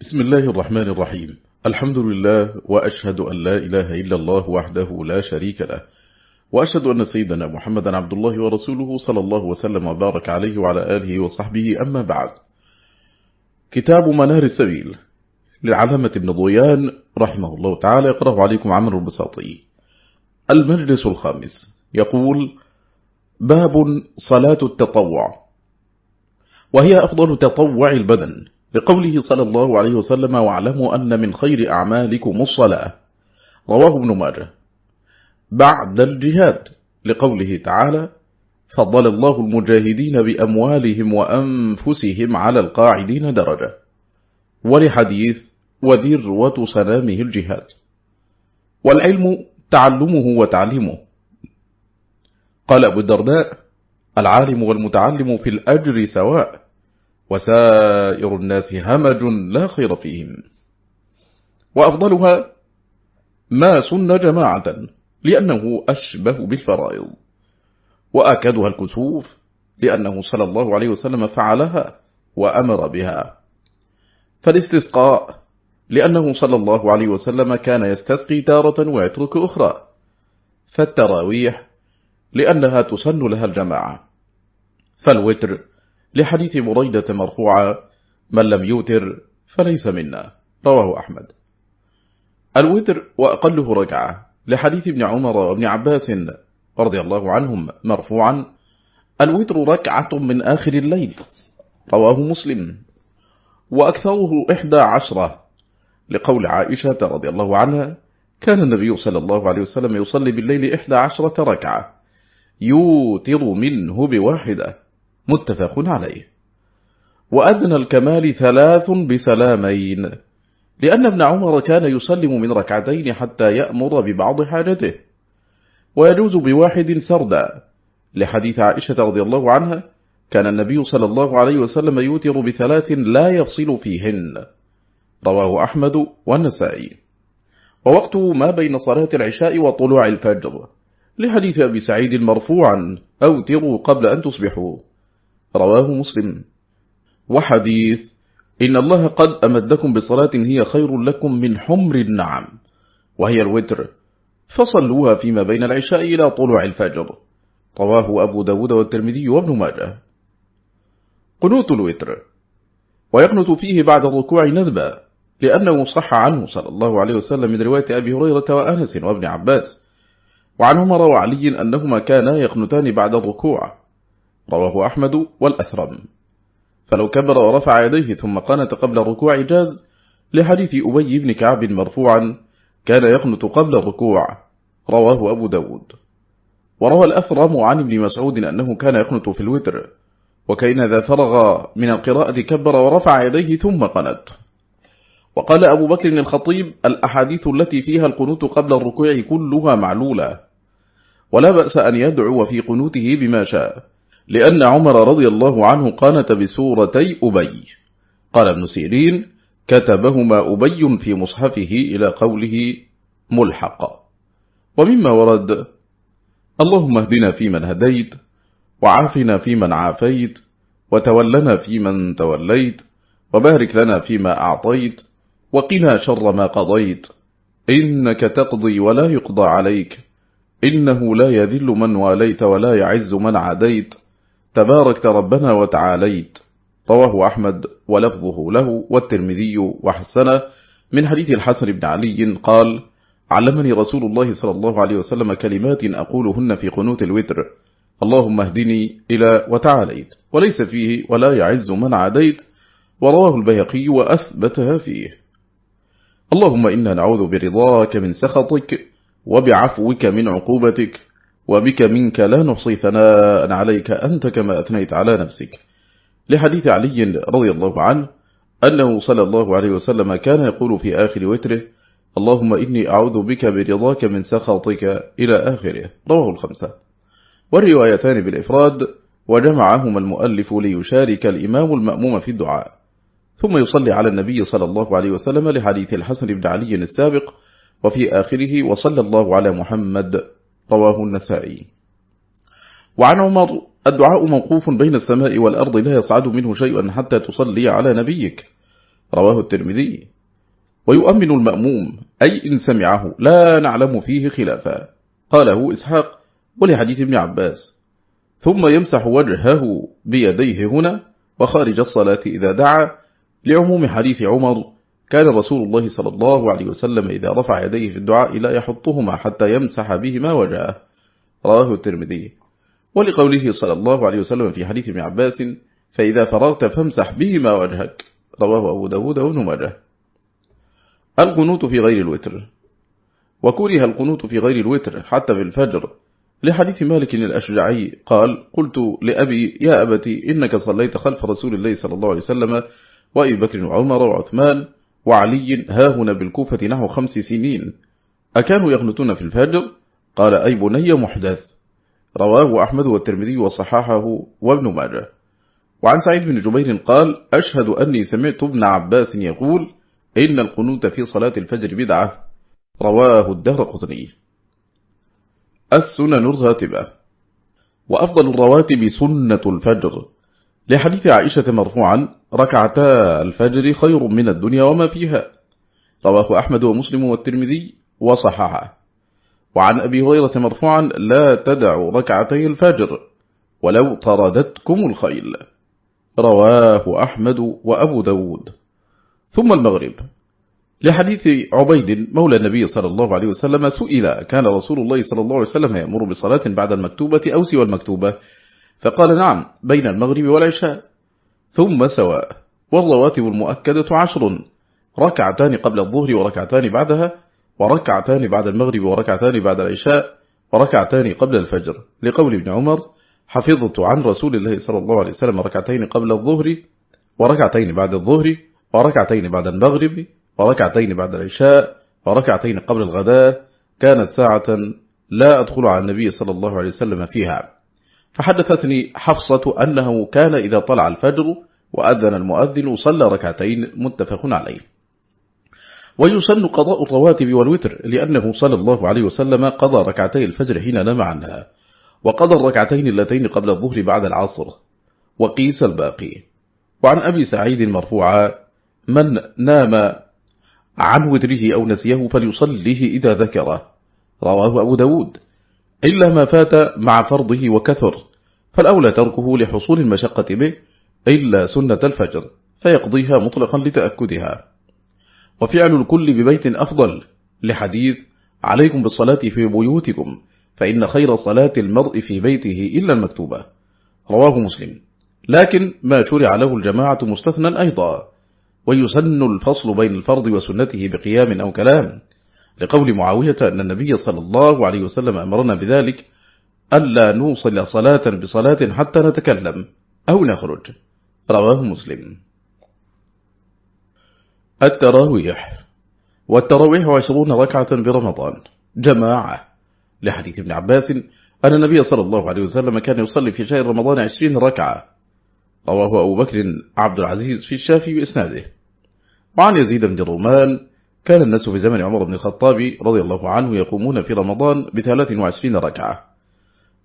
بسم الله الرحمن الرحيم. الحمد لله وأشهد أن لا إله إلا الله وحده لا شريك له. وأشهد أن سيدنا محمدا عبد الله ورسوله صلى الله وسلم وبارك عليه وعلى آله وصحبه أما بعد. كتاب منار السبيل للعلامة ابن ضيان رحمه الله تعالى يقرأ عليكم عمر البساطي المجلس الخامس. يقول باب صلاة التطوع. وهي أفضل تطوع البدن. لقوله صلى الله عليه وسلم واعلموا أن من خير أعمالكم الصلاة. رواه ابن ماجه. بعد الجهاد لقوله تعالى فضل الله المجاهدين بأموالهم وأنفسهم على القاعدين درجة. ولحديث وذروة سلامه الجهاد. والعلم تعلمه وتعليمه قال أبو الدرداء العالم والمتعلم في الأجر سواء. وسائر الناس همج لا خير فيهم. وأفضلها ما سن جماعة لأنه أشبه بالفرائض. وأكدها الكسوف لأنه صلى الله عليه وسلم فعلها وأمر بها. فالاستسقاء لأنه صلى الله عليه وسلم كان يستسقي تارة ويترك أخرى. فالتراويح لأنها تسن لها الجماعة. فالوتر لحديث مريدة مرفوعة من لم يوتر فليس منا. رواه أحمد. الوتر وأقله ركعة لحديث ابن عمر وابن عباس رضي الله عنهم مرفوعا الوتر ركعة من آخر الليل. رواه مسلم. وأكثره إحدى عشرة. لقول عائشة رضي الله عنها كان النبي صلى الله عليه وسلم يصلي بالليل إحدى عشرة ركعة. يوتر منه بواحدة. متفق عليه. وأدنى الكمال ثلاث بسلامين لأن ابن عمر كان يسلم من ركعتين حتى يأمر ببعض حاجته. ويجوز بواحد سردا. لحديث عائشة رضي الله عنها كان النبي صلى الله عليه وسلم يوتر بثلاث لا يفصل فيهن. رواه أحمد والنسائي. ووقت ما بين صلاة العشاء وطلوع الفجر. لحديث أبي سعيد مرفوعا أوتروا قبل أن تصبحوا. رواه مسلم. وحديث إن الله قد أمدكم بصلاة هي خير لكم من حمر النعم وهي الوتر فصلوها فيما بين العشاء إلى طلوع الفجر. رواه أبو داود والترمذي وابن ماجه. قنوت الوتر. ويقنت فيه بعد الركوع ندبا لأنه صح عنه صلى الله عليه وسلم من رواية أبي هريرة وأنس وابن عباس. وعن عمر وعلي أنهما كانا يقنتان بعد الركوع. رواه أحمد والأثرم. فلو كبر ورفع يديه ثم قنت قبل الركوع جاز لحديث أبي بن كعب مرفوعا كان يقنت قبل الركوع. رواه أبو داود. وروى الأثرم عن ابن مسعود أنه كان يقنت في الوتر وكأن ذا فرغ من القراءة كبر ورفع يديه ثم قنت. وقال أبو بكر الخطيب الأحاديث التي فيها القنوت قبل الركوع كلها معلولة. ولا بأس أن يدعو في قنوته بما شاء. لأن عمر رضي الله عنه قانت بسورتي أبي. قال ابن سيرين كتبهما أبي في مصحفه إلى قوله ملحق. ومما ورد اللهم اهدنا فيمن هديت وعافنا فيمن عافيت وتولنا فيمن توليت وبارك لنا فيما أعطيت وقنا شر ما قضيت. إنك تقضي ولا يقضى عليك إنه لا يذل من واليت ولا يعز من عاديت. تباركت ربنا وتعاليت. رواه أحمد ولفظه له والترمذي وحسنه. من حديث الحسن بن علي قال علمني رسول الله صلى الله عليه وسلم كلمات أقولهن في قنوت الوتر. اللهم اهدني إلى وتعاليت وليس فيه ولا يعز من عاديت. ورواه البيقي وأثبتها فيه. اللهم إنا نعوذ برضاك من سخطك وبعفوك من عقوبتك. وبك منك لا نحصي ثناء عليك أنت كما أثنيت على نفسك. لحديث علي رضي الله عنه أنه صلى الله عليه وسلم كان يقول في آخر وتره اللهم إني أعوذ بك برضاك من سخطك إلى آخره. رواه الخمسة. والروايتان بالإفراد وجمعهما المؤلف ليشارك الإمام المأموم في الدعاء. ثم يصلي على النبي صلى الله عليه وسلم لحديث الحسن بن علي السابق وفي آخره وصلى الله على محمد رواه النسائي. وعن عمر الدعاء موقوف بين السماء والأرض لا يصعد منه شيء حتى تصلي على نبيك. رواه الترمذي. ويؤمن المأموم أي إن سمعه لا نعلم فيه خلافا. قاله إسحاق ولحديث ابن عباس. ثم يمسح وجهه بيديه هنا وخارج الصلاة إذا دعا لعموم حديث عمر كان رسول الله صلى الله عليه وسلم إذا رفع يديه في الدعاء لا يحطهما حتى يمسح بهما وجهه رواه الترمذي. ولقوله صلى الله عليه وسلم في حديث ابن عباس فإذا فرغت فامسح بهما وجهك. رواه أبو داود وابن ماجه. القنوت في غير الوتر. وكره القنوت في غير الوتر حتى في الفجر. لحديث مالك الأشجعي قال قلت لأبي يا أبتي إنك صليت خلف رسول الله صلى الله عليه وسلم وأبي بكر وعمر وعثمان وعلي هاهنا بالكوفة نحو خمس سنين. أكانوا يغنتون في الفجر؟ قال أي بني محدث. رواه أحمد والترمذي وصححه وابن ماجه. وعن سعيد بن جبير قال أشهد أني سمعت ابن عباس يقول إن القنوت في صلاة الفجر بدعة. رواه الدهر قطني. السنن الراتبة. وأفضل الرواتب سنة الفجر. لحديث عائشة مرفوعا ركعتا الفجر خير من الدنيا وما فيها. رواه أحمد ومسلم والترمذي وصححه. وعن أبي هريرة مرفوعا لا تدعوا ركعتي الفجر ولو طردتكم الخيل. رواه أحمد وأبو داود. ثم المغرب. لحديث عبيد مولى النبي صلى الله عليه وسلم سئل كان رسول الله صلى الله عليه وسلم يأمر بصلاة بعد المكتوبة أو سوى المكتوبة؟ فقال نعم بين المغرب والعشاء. ثم سواء. والرواتب المؤكدة عشر. ركعتان قبل الظهر وركعتان بعدها وركعتان بعد المغرب وركعتان بعد العشاء وركعتان قبل الفجر. لقول ابن عمر حفظت عن رسول الله صلى الله عليه وسلم ركعتين قبل الظهر وركعتين بعد الظهر وركعتين بعد المغرب وركعتين بعد العشاء وركعتين قبل الغداء. كانت ساعة لا أدخل على النبي صلى الله عليه وسلم فيها. فحدثتني حفصة أنه كان إذا طلع الفجر وأذن المؤذن صلى ركعتين متفق عليه. ويسن قضاء الرواتب والوتر لأنه صلى الله عليه وسلم قضى ركعتي الفجر حين نام عنها وقضى الركعتين اللتين قبل الظهر بعد العصر. وقيس الباقي. وعن أبي سعيد مرفوعا من نام عن وتره أو نسيه فليصليه إذا ذكره. رواه أبو داود. إلا ما فات مع فرضه وكثر فالأولى تركه لحصول المشقة به إلا سنة الفجر فيقضيها مطلقا لتأكدها. وفعل الكل ببيت أفضل لحديث عليكم بالصلاة في بيوتكم فإن خير صلاة المرء في بيته إلا المكتوبة. رواه مسلم. لكن ما شرع له الجماعة مستثنى أيضا ويسن الفصل بين الفرض وسنته بقيام أو كلام. لقول معاوية أن النبي صلى الله عليه وسلم أمرنا بذلك ألا نوصل صلاة بصلاة حتى نتكلم أو نخرج. رواه مسلم. التراويح. والتراويح عشرون ركعة برمضان. جماعة. لحديث ابن عباس أن النبي صلى الله عليه وسلم كان يصلي في شهر رمضان عشرين ركعة. رواه أبو بكر عبد العزيز في الشافي بإسناده. وعن يزيد بن رومان كان الناس في زمن عمر بن الخطاب رضي الله عنه يقومون في رمضان بثلاث وعشرين ركعة.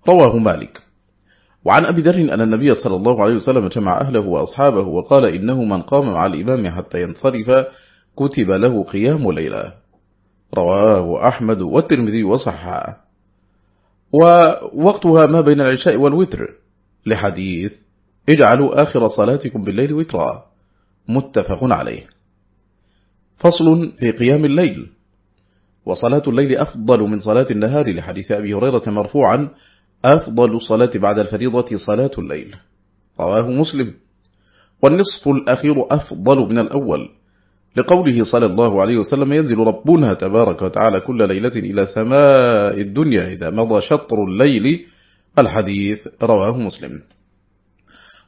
رواه مالك. وعن أبي ذر أن النبي صلى الله عليه وسلم جمع أهله وأصحابه وقال إنه من قام مع الإمام حتى ينصرف كتب له قيام ليلة. رواه أحمد والترمذي وصححه. ووقتها ما بين العشاء والوتر لحديث اجعلوا آخر صلاتكم بالليل وترا. متفق عليه. فصل في قيام الليل. وصلاة الليل أفضل من صلاة النهار لحديث أبي هريرة مرفوعا أفضل الصلاة بعد الفريضة صلاة الليل. رواه مسلم. والنصف الأخير أفضل من الأول. لقوله صلى الله عليه وسلم ينزل ربنا تبارك وتعالى كل ليلة إلى سماء الدنيا إذا مضى شطر الليل. الحديث رواه مسلم.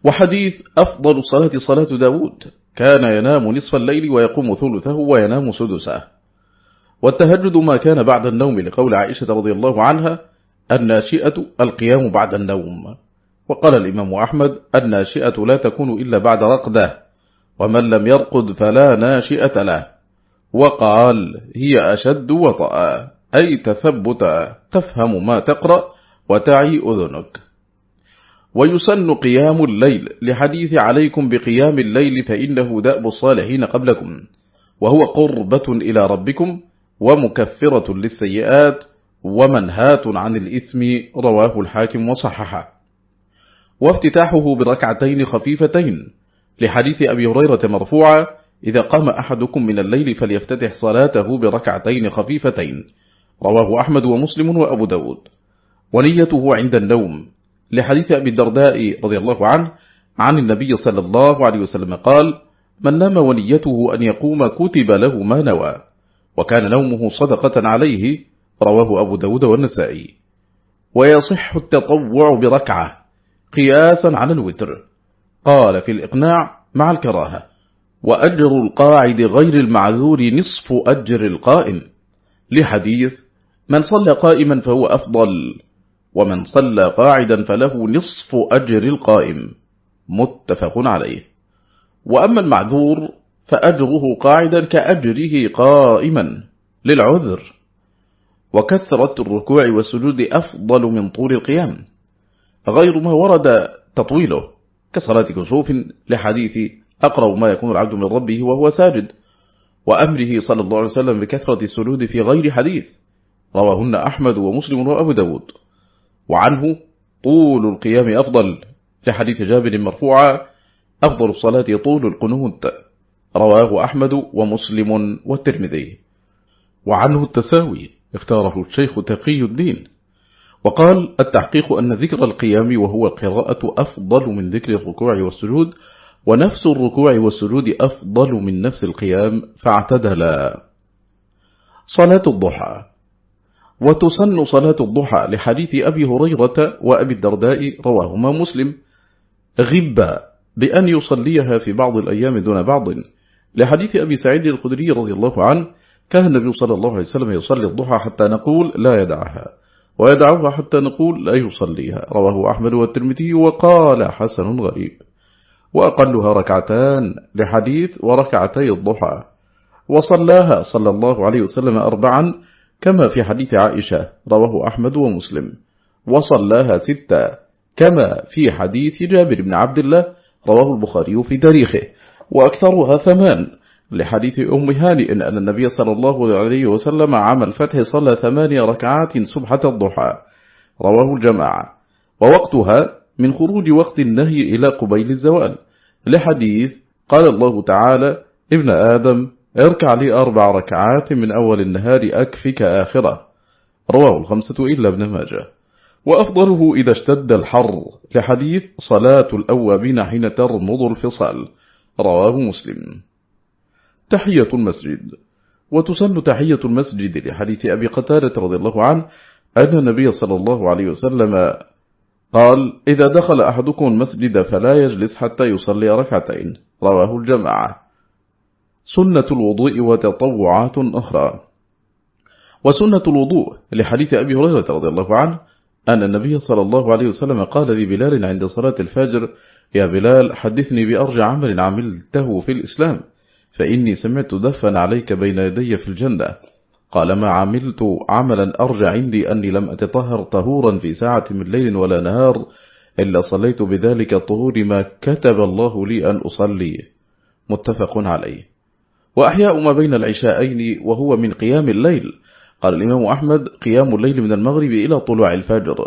وحديث أفضل الصلاة صلاة داود. كان ينام نصف الليل ويقوم ثلثه وينام سدسه. والتهجد ما كان بعد النوم لقول عائشة رضي الله عنها الناشئة القيام بعد النوم. وقال الإمام أحمد الناشئة لا تكون إلا بعد رقده ومن لم يرقد فلا ناشئة له. وقال هي أشد وطأ أي تثبت تفهم ما تقرأ وتعي أذنك. ويسن قيام الليل لحديث عليكم بقيام الليل فإنه دأب الصالحين قبلكم وهو قربة إلى ربكم ومكفرة للسيئات ومنهاة عن الإثم رواه الحاكم وصححه. وافتتاحه بركعتين خفيفتين لحديث أبي هريرة مرفوعة إذا قام أحدكم من الليل فليفتتح صلاته بركعتين خفيفتين رواه أحمد ومسلم وأبو داود. ونيته عند النوم لحديث أبي الدرداء رضي الله عنه عن النبي صلى الله عليه وسلم قال من نام ونيته أن يقوم كتب له ما نوى وكان نومه صدقة عليه رواه أبو داود والنسائي. ويصح التطوع بركعة قياسا على الوتر قال في الإقناع مع الكراهة. وأجر القاعد غير المعذور نصف أجر القائم لحديث من صلى قائما فهو أفضل ومن صلى قاعدا فله نصف أجر القائم. متفق عليه. وأما المعذور فأجره قاعدا كأجره قائما للعذر. وكثرة الركوع والسجود أفضل من طول القيام. غير ما ورد تطويله كصلاة كسوف لحديث أقرب ما يكون العبد من ربه وهو ساجد. وأمره صلى الله عليه وسلم بكثرة السجود في غير حديث. رواهن أحمد ومسلم وأبو داود. وعنه طول القيام أفضل. لحديث جابر مرفوعا أفضل الصلاة طول القنوت. رواه أحمد ومسلم والترمذي. وعنه التساوي اختاره الشيخ تقي الدين. وقال التحقيق أن ذكر القيام وهو القراءة أفضل من ذكر الركوع والسجود ونفس الركوع والسجود أفضل من نفس القيام فاعتدلا. صلاة الضحى. وتسن صلاة الضحى لحديث أبي هريرة وأبي الدرداء رواهما مسلم. غبا بأن يصليها في بعض الأيام دون بعض. لحديث أبي سعيد الخدري رضي الله عنه كان النبي صلى الله عليه وسلم يصلي الضحى حتى نقول لا يدعها ويدعوها حتى نقول لا يصليها. رواه أحمد والترمذي وقال حسن غريب. وأقلها ركعتان لحديث وركعتي الضحى. وصلاها صلى الله عليه وسلم أربعا كما في حديث عائشة رواه أحمد ومسلم. وصلاها ستة كما في حديث جابر بن عبد الله رواه البخاري في تاريخه. وأكثرها ثمان لحديث أم هانئ أن النبي صلى الله عليه وسلم عام الفتح صلى ثمانية ركعات سبحة الضحى. رواه الجماعة. ووقتها من خروج وقت النهي إلى قبيل الزوال. لحديث قال الله تعالى ابن آدم اركع لي أربع ركعات من أول النهار أكفك آخرة. رواه الخمسة إلا ابن ماجه. وأفضله إذا اشتد الحر لحديث صلاة الأوابين حين ترمض الفصال. رواه مسلم. تحية المسجد. وتسن تحية المسجد لحديث أبي قتالة رضي الله عنه أن النبي صلى الله عليه وسلم قال إذا دخل أحدكم المسجد فلا يجلس حتى يصلي ركعتين. رواه الجماعة. سنة الوضوء وتطوعات أخرى. وسنة الوضوء لحديث أبي هريرة رضي الله عنه أن النبي صلى الله عليه وسلم قال لبلال عند صلاة الفجر يا بلال حدثني بأرجع عمل عملته في الإسلام فإني سمعت دفا عليك بين يدي في الجنة. قال ما عملت عملا أرجع عندي أني لم أتطهر طهورا في ساعة من ليل ولا نهار إلا صليت بذلك الطهور ما كتب الله لي أن أصلي. متفق عليه. وأحياء ما بين العشاءين وهو من قيام الليل. قال الإمام أحمد قيام الليل من المغرب إلى طلوع الفجر.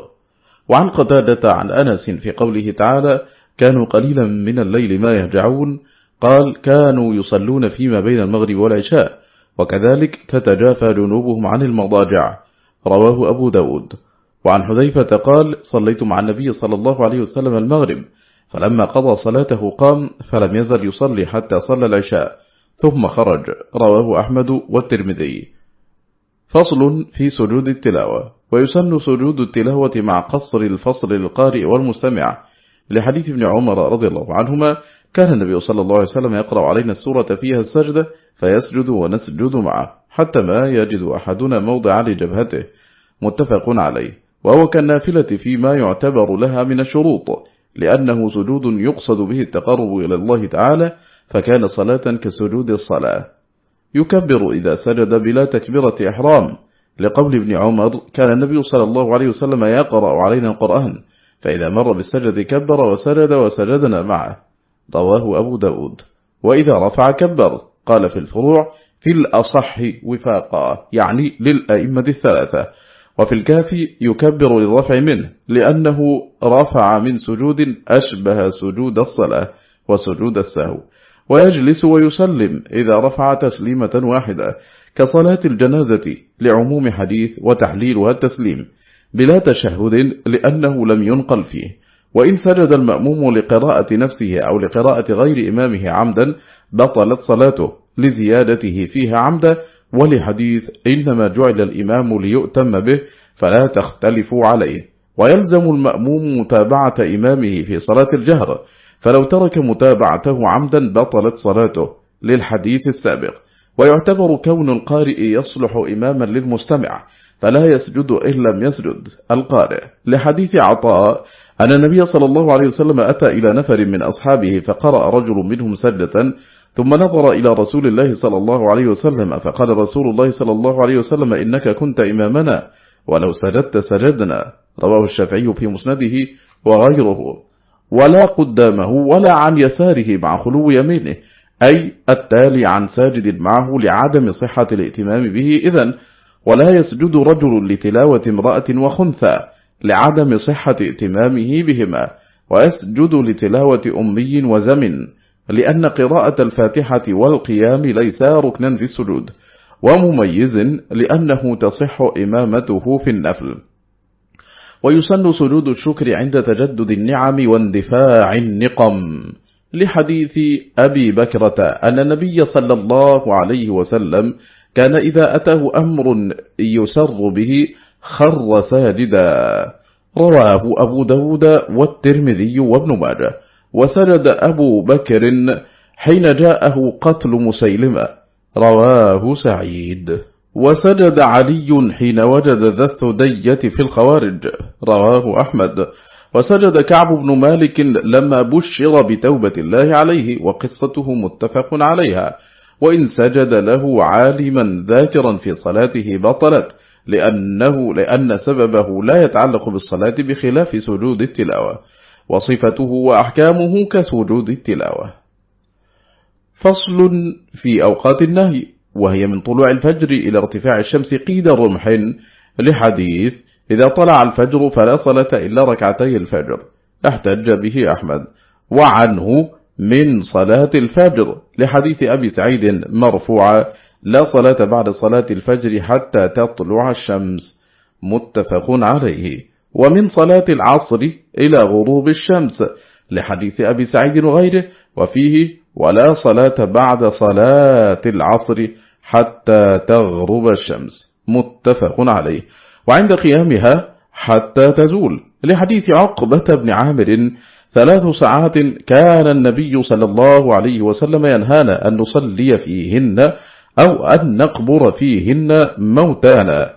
وعن قتادة عن أنس في قوله تعالى كانوا قليلا من الليل ما يهجعون قال كانوا يصلون فيما بين المغرب والعشاء وكذلك تتجافى جنوبهم عن المضاجع رواه أبو داود. وعن حذيفة قال صليت مع النبي صلى الله عليه وسلم المغرب فلما قضى صلاته قام فلم يزل يصلي حتى صلى العشاء ثم خرج. رواه أحمد والترمذي. فصل في سجود التلاوة. ويسن سجود التلاوة مع قصر الفصل للقارئ والمستمع. لحديث ابن عمر رضي الله عنهما كان النبي صلى الله عليه وسلم يقرأ علينا السورة فيها السجدة فيسجد ونسجد معه حتى ما يجد أحدنا موضع لجبهته. متفق عليه. وهو كالنافلة فيما يعتبر لها من الشروط لأنه سجود يقصد به التقرب إلى الله تعالى فكان صلاة كسجود الصلاة. يكبر إذا سجد بلا تكبيرة إحرام. لقول ابن عمر كان النبي صلى الله عليه وسلم يقرأ علينا القرآن فإذا مر بالسجد كبر وسجد وسجدنا معه. رواه أبو داود. وإذا رفع كبر. قال في الفروع في الأصح وفاقا يعني للأئمة الثلاثة. وفي الكافي يكبر للرفع منه لأنه رفع من سجود أشبه سجود الصلاة وسجود السهو. ويجلس ويسلم إذا رفع تسليمة واحدة كصلاة الجنازة لعموم حديث وتحليلها التسليم بلا تشهد لأنه لم ينقل فيه. وإن سجد المأموم لقراءة نفسه أو لقراءة غير إمامه عمدا بطلت صلاته لزيادته فيها عمدا. ولحديث إنما جعل الإمام ليؤتم به فلا تختلفوا عليه. ويلزم المأموم متابعة إمامه في صلاة الجهر فلو ترك متابعته عمدا بطلت صلاته للحديث السابق. ويعتبر كون القارئ يصلح إماما للمستمع فلا يسجد إن لم يسجد القارئ. لحديث عطاء أن النبي صلى الله عليه وسلم أتى إلى نفر من أصحابه فقرأ رجل منهم سجدة ثم نظر إلى رسول الله صلى الله عليه وسلم فقال رسول الله صلى الله عليه وسلم إنك كنت إمامنا ولو سجدت سجدنا. رواه الشافعي في مسنده وغيره. ولا قدامه ولا عن يساره مع خلو يمينه أي التالي عن ساجد معه لعدم صحة الائتمام به إذن ولا يسجد رجل لتلاوة امرأة وخنثى لعدم صحة ائتمامه بهما ويسجد لتلاوة أمي وزمن لأن قراءة الفاتحة والقيام ليس ركنا في السجود ومميز لأنه تصح إمامته في النفل. ويسن سجود الشكر عند تجدد النعم واندفاع النقم. لحديث أبي بكرة أن النبي صلى الله عليه وسلم كان إذا أتاه أمر يسر به خر ساجدا. رواه أبو داود والترمذي وابن ماجه. وسجد أبو بكر حين جاءه قتل مسيلمة. رواه سعيد. وسجد علي حين وجد ذا الثدية في الخوارج. رواه أحمد. وسجد كعب بن مالك لما بشر بتوبة الله عليه وقصته متفق عليها. وإن سجد له عالما ذاكرا في صلاته بطلت لأنه لأن سببه لا يتعلق بالصلاة بخلاف سجود التلاوة. وصفته وأحكامه كسجود التلاوة. فصل في أوقات النهي. وهي من طلوع الفجر إلى ارتفاع الشمس قيد رمح لحديث إذا طلع الفجر فلا صلاة إلا ركعتي الفجر. احتج به أحمد. وعنه من صلاة الفجر لحديث أبي سعيد مرفوعا لا صلاة بعد صلاة الفجر حتى تطلع الشمس. متفق عليه. ومن صلاة العصر إلى غروب الشمس لحديث أبي سعيد وغيره. وفيه ولا صلاة بعد صلاة العصر حتى تغرب الشمس. متفق عليه. وعند قيامها حتى تزول. لحديث عقبة بن عامر ثلاث ساعات كان النبي صلى الله عليه وسلم ينهانا أن نصلي فيهن أو أن نقبر فيهن موتانا.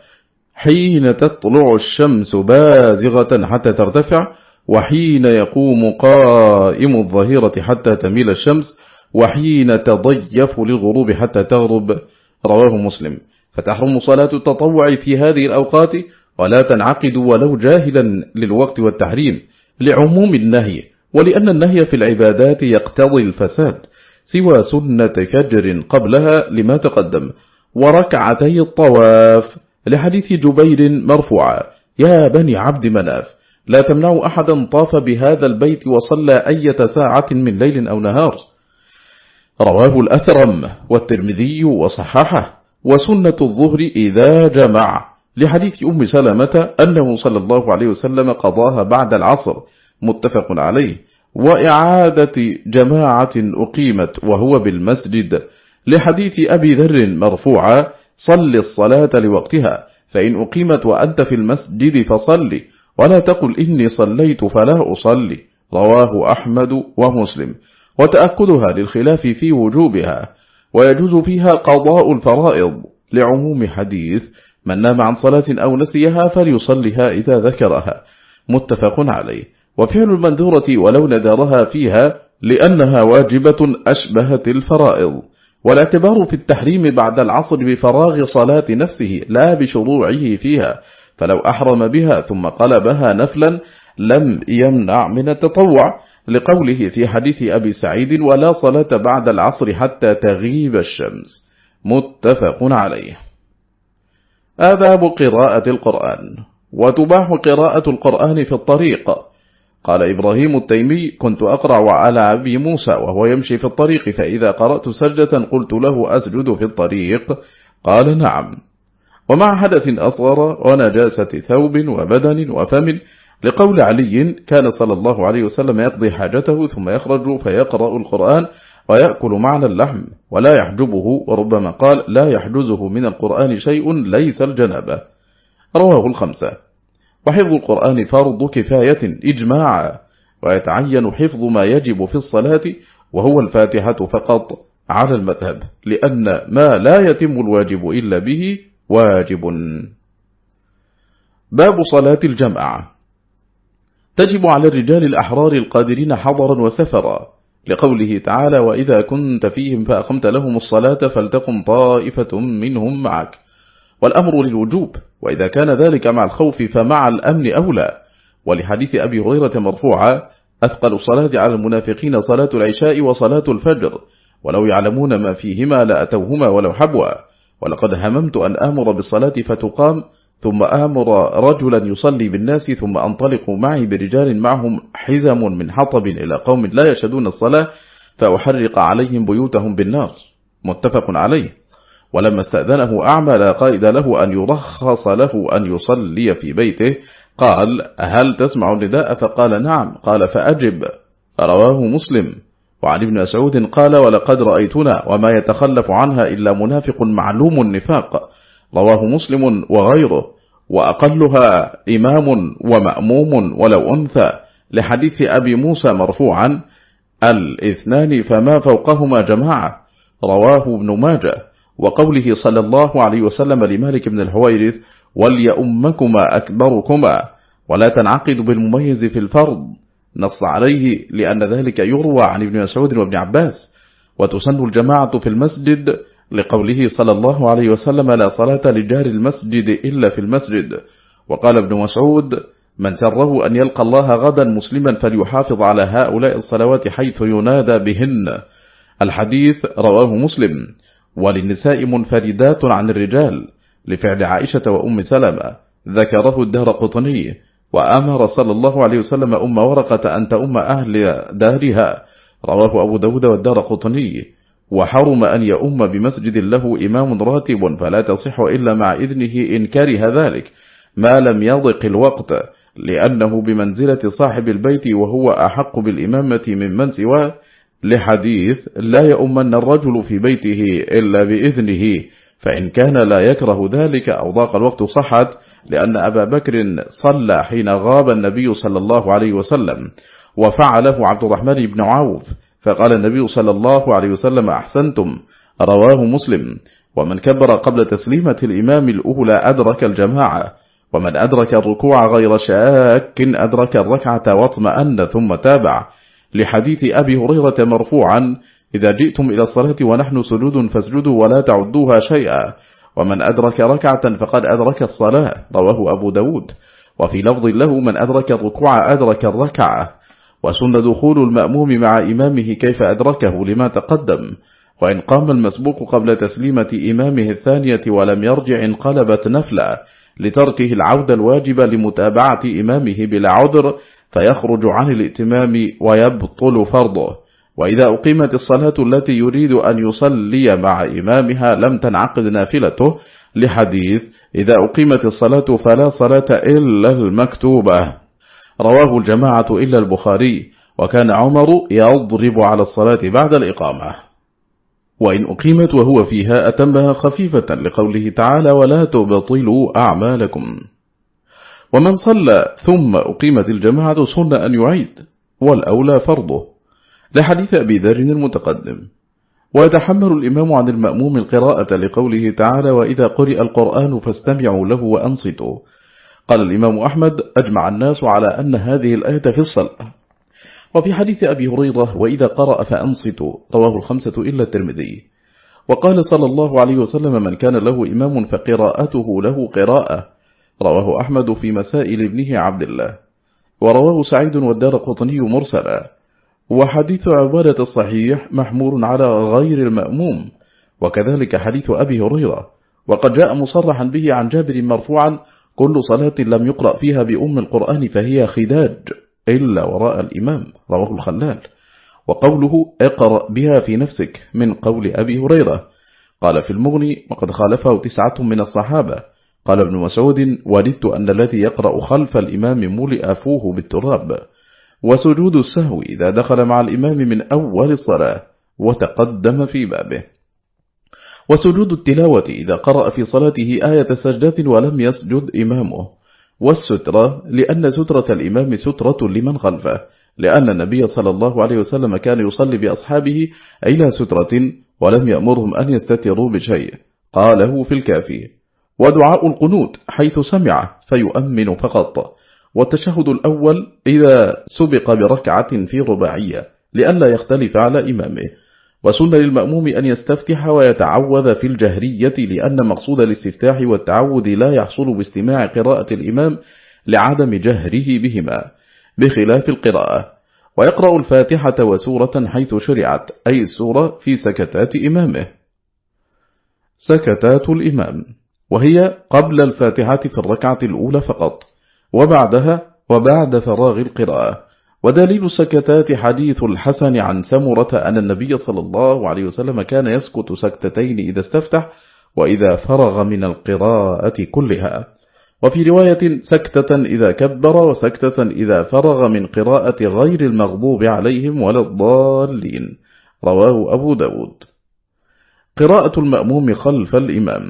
حين تطلع الشمس بازغة حتى ترتفع وحين يقوم قائم الظهيرة حتى تميل الشمس وحين تضيف للغروب حتى تغرب. رواه مسلم. فتحرم صلاة التطوع في هذه الأوقات ولا تنعقد ولو جاهلا للوقت والتحريم لعموم النهي ولأن النهي في العبادات يقتضي الفساد سوى سنة فجر قبلها لما تقدم. وركعتي الطواف لحديث جبير مرفوعا. يا بني عبد مناف لا تمنعوا أحدا طاف بهذا البيت وصلى أية ساعة من ليل أو نهار. رواه الأثرم والترمذي وصححه وسنة الظهر إذا جمع لحديث أم سلمة أنه صلى الله عليه وسلم قضاها بعد العصر متفق عليه. وإعادة جماعة أقيمت وهو بالمسجد لحديث أبي ذر مرفوعا صل الصلاة لوقتها فإن أقيمت وأنت في المسجد فصلي ولا تقل إني صليت فلا أصلي رواه أحمد ومسلم. وتأكدها للخلاف في وجوبها ويجوز فيها قضاء الفرائض لعموم حديث من نام عن صلاة أو نسيها فليصلها إذا ذكرها متفق عليه. وفعل المنذورة ولو ندرها فيها لأنها واجبة أشبهت الفرائض. والاعتبار في التحريم بعد العصر بفراغ صلاة نفسه لا بشروعه فيها فلو أحرم بها ثم قلبها نفلا لم يمنع من التطوع. لقوله في حديث أبي سعيد ولا صلاة بعد العصر حتى تغيب الشمس. متفق عليه. آداب قراءة القرآن. وتباح قراءة القرآن في الطريق. قال إبراهيم التيمي كنت أقرأ على أبي موسى وهو يمشي في الطريق فإذا قرأت سجة قلت له أسجد في الطريق. قال نعم. ومع حدث أصغر ونجاسة ثوب وبدن وفم لقول علي كان صلى الله عليه وسلم يقضي حاجته ثم يخرج فيقرأ القرآن ويأكل معنى اللحم ولا يحجبه وربما قال لا يحجزه من القرآن شيء ليس الجنابة. رواه الخمسة. وحفظ القرآن فرض كفاية إجماعا ويتعين حفظ ما يجب في الصلاة وهو الفاتحة فقط على المذهب لأن ما لا يتم الواجب إلا به واجب. باب صلاة الجماعة. تجب على الرجال الأحرار القادرين حضرا وسفرا. لقوله تعالى وإذا كنت فيهم فأقمت لهم الصلاة فلتقم طائفة منهم معك. والأمر للوجوب وإذا كان ذلك مع الخوف فمع الأمن أولى. ولحديث أبي هريرة مرفوعة أثقل الصلاة على المنافقين صلاة العشاء وصلاة الفجر. ولو يعلمون ما فيهما لأتوهما ولو حبوا. ولقد هممت أن آمر بالصلاة فتقام ثم آمر رجلا يصلي بالناس ثم أنطلق معي برجال معهم حزم من حطب إلى قوم لا يشهدون الصلاة فأحرق عليهم بيوتهم بالنار. متفق عليه. ولما استأذنه أعمى لا قائد له أن يرخص له أن يصلي في بيته. قال هل تسمع النداء؟ فقال نعم. قال فأجب. رواه مسلم. وعن ابن أسعود قال ولقد رأيتنا. وما يتخلف عنها إلا منافق معلوم النفاق. رواه مسلم وغيره. وأقلها إمام ومأموم ولو أنثى لحديث أبي موسى مرفوعا الإثنان فما فوقهما جماعة. رواه ابن ماجه. وقوله صلى الله عليه وسلم لمالك بن الحويرث وليأمكما أكبركما. ولا تنعقد بالمميز في الفرض. نص عليه لأن ذلك يروى عن ابن مسعود وابن عباس. وتسن الجماعة في المسجد لقوله صلى الله عليه وسلم لا صلاة لجار المسجد إلا في المسجد. وقال ابن مسعود من سره أن يلقى الله غدا مسلما فليحافظ على هؤلاء الصلوات حيث ينادى بهن. الحديث رواه مسلم. وللنساء منفردات عن الرجال لفعل عائشة وأم سلمة. ذكره الدهر قطني وأمر صلى الله عليه وسلم أم ورقة أن تأم أهل دارها. رواه أبو داود والدار قطني. وحرم أن يؤم بمسجد له إمام راتب فلا تصح إلا مع إذنه إن كره ذلك. ما لم يضق الوقت لأنه بمنزلة صاحب البيت وهو أحق بالإمامة ممن سواه لحديث لا يؤمن الرجل في بيته إلا بإذنه فإن كان لا يكره ذلك أو ضاق الوقت صحت لأن أبا بكر صلى حين غاب النبي صلى الله عليه وسلم وفعله عبد الرحمن بن عوف. فقال النبي صلى الله عليه وسلم أحسنتم. رواه مسلم. ومن كبر قبل تسليمة الإمام الأولى أدرك الجماعة. ومن أدرك الركوع غير شاك أدرك الركعة واطمأن ثم تابع. لحديث أبي هريرة مرفوعا إذا جئتم إلى الصلاة ونحن سجود فاسجدوا ولا تعدوها شيئا. ومن أدرك ركعة فقد أدرك الصلاة. رواه أبو داود. وفي لفظ له من أدرك الركوع أدرك الركعة. وسن دخول المأموم مع إمامه كيف أدركه لما تقدم. وإن قام المسبوق قبل تسليمة إمامه الثانية ولم يرجع انقلبت نفلا لتركه العود الواجب لمتابعة إمامه بلا عذر فيخرج عن الائتمام ويبطل فرضه. وإذا أقيمت الصلاة التي يريد أن يصلي مع إمامها لم تنعقد نافلته لحديث إذا أقيمت الصلاة فلا صلاة إلا المكتوبة. رواه الجماعة إلا البخاري وكان عمر يضرب على الصلاة بعد الإقامة. وإن أقيمت وهو فيها أتمها خفيفة لقوله تعالى ولا تبطلوا أعمالكم. ومن صلى ثم أقيمت الجماعة سن أن يعيد والأولى فرضه لحديث أبي ذر المتقدم. ويتحمل الإمام عن المأموم القراءة لقوله تعالى وإذا قرئ القرآن فاستمعوا له وأنصتوا. قال الإمام أحمد أجمع الناس على أن هذه الآية في الصلاة. وفي حديث أبي هريرة وإذا قرأ فأنصتوا. رواه الخمسة إلا الترمذي. وقال صلى الله عليه وسلم من كان له إمام فقراءته له قراءة. رواه أحمد في مسائل ابنه عبد الله. ورواه سعيد والدار قطني مرسلا. وحديث عبادة الصحيح محمول على غير المأموم. وكذلك حديث أبي هريرة. وقد جاء مصرحا به عن جابر مرفوعا كل صلاة لم يقرأ فيها بأم القرآن فهي خداج إلا وراء الإمام رواه الخلال. وقوله اقرأ بها في نفسك من قول أبي هريرة. قال في المغني وقد خالفه تسعة من الصحابة قال ابن مسعود وددت أن الذي يقرأ خلف الإمام ملئ فوه بالتراب. وسجود السهو إذا دخل مع الإمام من أول الصلاة وتقدم في بابه وسجود التلاوة إذا قرأ في صلاته آية سجدة ولم يسجد إمامه. والسترة لأن سترة الإمام سترة لمن خلفه لأن النبي صلى الله عليه وسلم كان يصلي بأصحابه إلى سترة ولم يأمرهم أن يستتروا بشيء. قاله في الكافي ودعاء القنوت حيث سمع فيؤمن فقط. والتشهد الأول إذا سبق بركعة في رباعية لئلا يختلف على إمامه. وسن للمأموم أن يستفتح ويتعوذ في الجهرية لأن مقصود الاستفتاح والتعوذ لا يحصل باستماع قراءة الإمام لعدم جهره بهما بخلاف القراءة. ويقرأ الفاتحة وسورة حيث شرعت أي السورة في سكتات إمامه. سكتات الإمام. وهي قبل الفاتحة في الركعة الأولى فقط وبعدها وبعد فراغ القراءة. ودليل السكتات حديث الحسن عن سمرة أن النبي صلى الله عليه وسلم كان يسكت سكتتين إذا استفتح وإذا فرغ من القراءة كلها. وفي رواية سكتة إذا كبر وسكتة إذا فرغ من قراءة غير المغضوب عليهم ولا الضالين. رواه أبو داود. قراءة المأموم خلف الإمام.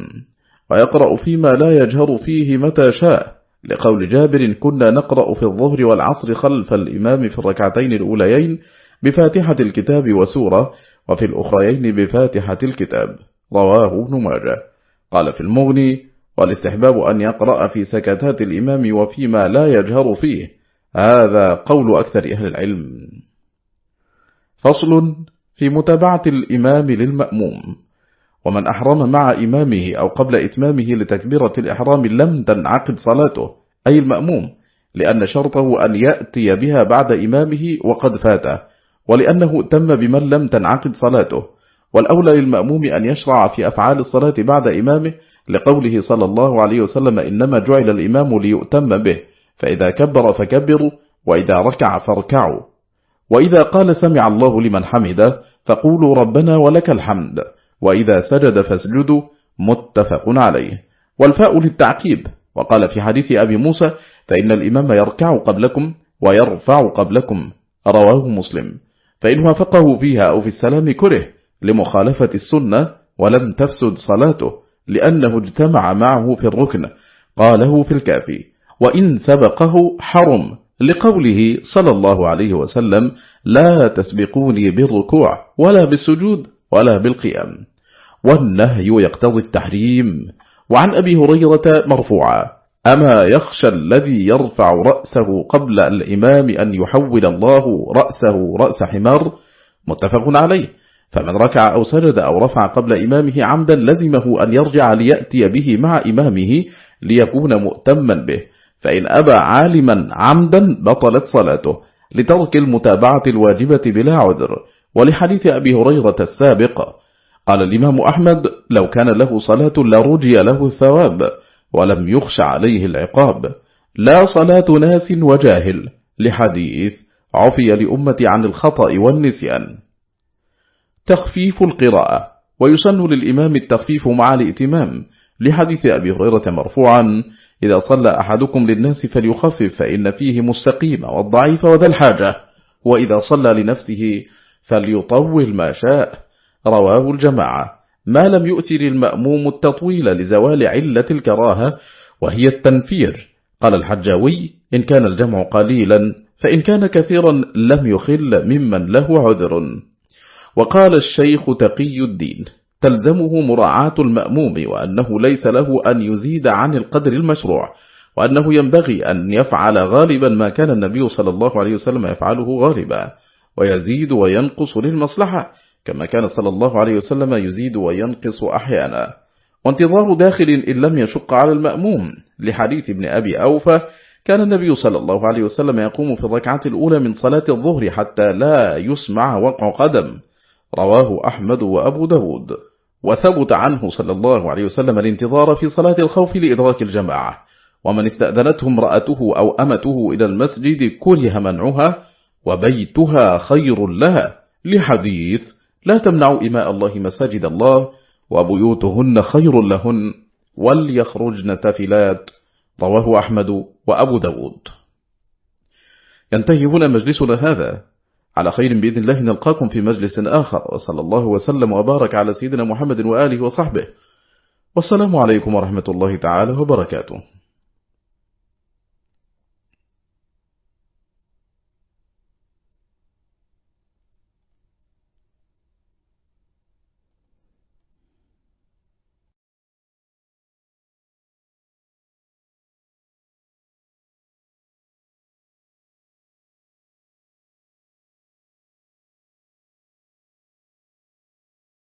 ويقرأ فيما لا يجهر فيه متى شاء. لقول جابر كنا نقرأ في الظهر والعصر خلف الإمام في الركعتين الأوليين بفاتحة الكتاب وسورة وفي الأخريين بفاتحة الكتاب. رواه ابن ماجه. قال في المغني والاستحباب أن يقرأ في سكتات الإمام وفيما لا يجهر فيه. هذا قول أكثر أهل العلم. فصل في متابعة الإمام للمأموم. ومن أحرم مع إمامه أو قبل إتمامه لتكبيرة الإحرام لم تنعقد صلاته أي المأموم لأن شرطه أن يأتي بها بعد إمامه وقد فاته ولأنه تم بمن لم تنعقد صلاته. والأولى للمأموم أن يشرع في أفعال الصلاة بعد إمامه لقوله صلى الله عليه وسلم إنما جعل الإمام ليؤتم به فإذا كبر فكبروا وإذا ركع فاركعوا. وإذا قال سمع الله لمن حمده فقولوا ربنا ولك الحمد. وإذا سجد فاسجدوا متفق عليه. والفاء للتعقيب. وقال في حديث أبي موسى فإن الإمام يركع قبلكم ويرفع قبلكم. رواه مسلم. فإن وافقه فيها أو في السلام كره لمخالفة السنة ولم تفسد صلاته لأنه اجتمع معه في الركن. قاله في الكافي. وإن سبقه حرم لقوله صلى الله عليه وسلم لا تسبقوني بالركوع ولا بالسجود ولا بالقيام. والنهي يقتضي التحريم. وعن أبي هريرة مرفوعا أما يخشى الذي يرفع رأسه قبل الإمام أن يحول الله رأسه رأس حمار؟ متفق عليه. فمن ركع أو سجد أو رفع قبل إمامه عمدا لزمه أن يرجع ليأتي به مع إمامه ليكون مؤتما به. فإن أبى عالما عمدا بطلت صلاته لترك المتابعة الواجبة بلا عذر. ولحديث أبي هريرة السابق قال الإمام أحمد لو كان له صلاة لرجي له الثواب ولم يخش عليه العقاب. لا صلاة ناس وجاهل لحديث عفي لأمتي عن الخطأ والنسيان. تخفيف القراءة. ويسن للإمام التخفيف مع الائتمام لحديث أبي هريرة مرفوعا إذا صلى أحدكم للناس فليخفف فإن فيه مستقيم والضعيف وذا الحاجة. وإذا صلى لنفسه فليطول ما شاء. رواه الجماعة. ما لم يؤثر المأموم التطويل لزوال علة الكراهة وهي التنفير. قال الحجاوي إن كان الجمع قليلا فإن كان كثيرا لم يخل ممن له عذر. وقال الشيخ تقي الدين تلزمه مراعاة المأموم وأنه ليس له أن يزيد عن القدر المشروع وأنه ينبغي أن يفعل غالبا ما كان النبي صلى الله عليه وسلم يفعله غالبا ويزيد وينقص للمصلحة. كما كان صلى الله عليه وسلم يزيد وينقص أحيانا. وانتظار داخل إن لم يشق على المأموم. لحديث ابن أبي أوفى كان النبي صلى الله عليه وسلم يقوم في الركعة الأولى من صلاة الظهر حتى لا يسمع وقع قدم. رواه أحمد وأبو داود. وثبت عنه صلى الله عليه وسلم الانتظار في صلاة الخوف لإدراك الجماعة. ومن استأذنته امرأته أو أمته إلى المسجد كره منعها وبيتها خير لها. لحديث لا تمنعوا إماء الله مساجد الله وبيوتهن خير لهن وليخرجن تفلات رواه أحمد وأبو داود. ينتهي هنا مجلسنا هذا. على خير بإذن الله نلقاكم في مجلس آخر. وصلى الله وسلم وبارك على سيدنا محمد وآله وصحبه. والسلام عليكم ورحمة الله تعالى وبركاته.